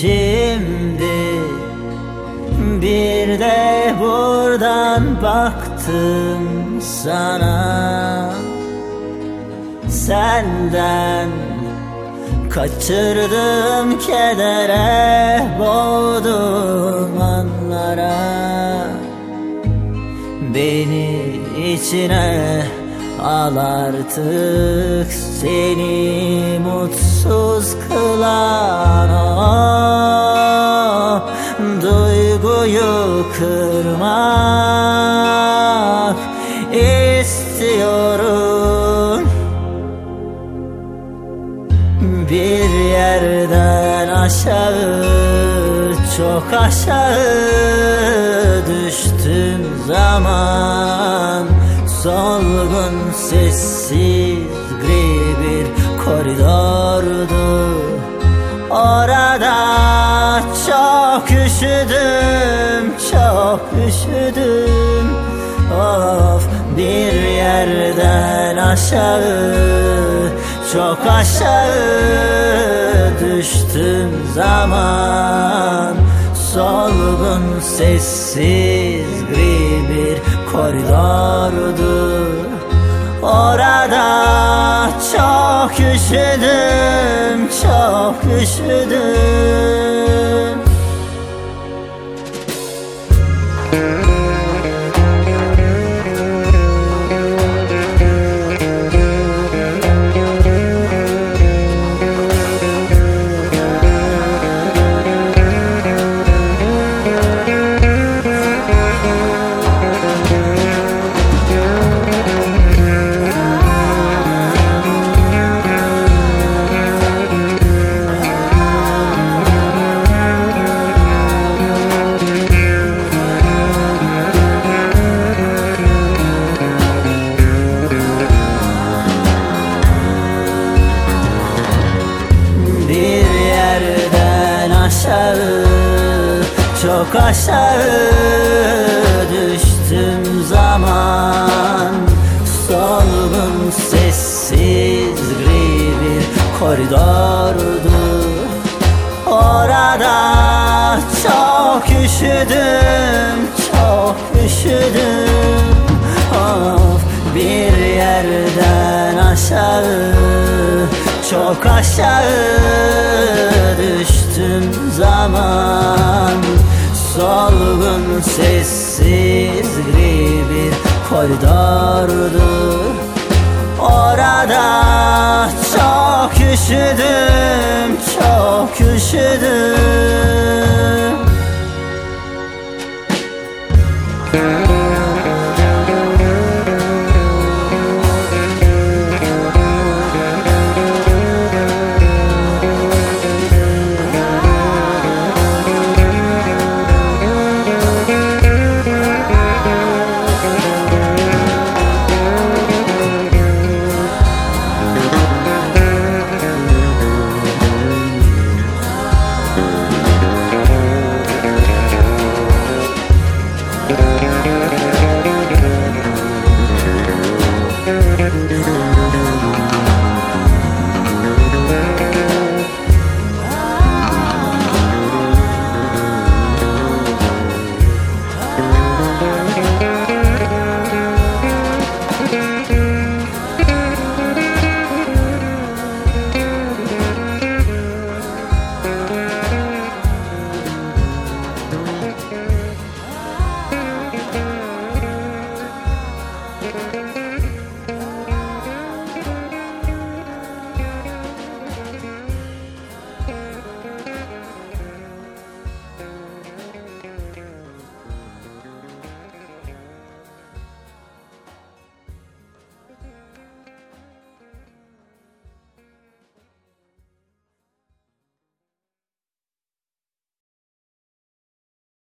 Şimdi bir de buradan baktım sana. Senden kaçırdım kedere boğdum anlara. Beni içine al artık seni mutsuz kılan kırmak istiyorum Bir yerden aşağı çok aşağı düştüm zaman. Solgun sessiz gri bir koridordu. Orada çok üşüdüm, üşüdüm. Of bir yerden aşağı, çok aşağı düştüm zaman. Solgun sessiz gri bir koridordu Orada çok üşüdüm, çok üşüdüm Çok aşağı düştüm zaman. Solgun sessiz gri bir koridordu. Orada çok üşüdüm, çok üşüdüm. Of bir yerden aşağı çok aşağı düştüm zaman Solgun sessiz gri bir koridordu. Orada çok üşüdüm, çok üşüdüm